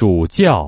主教。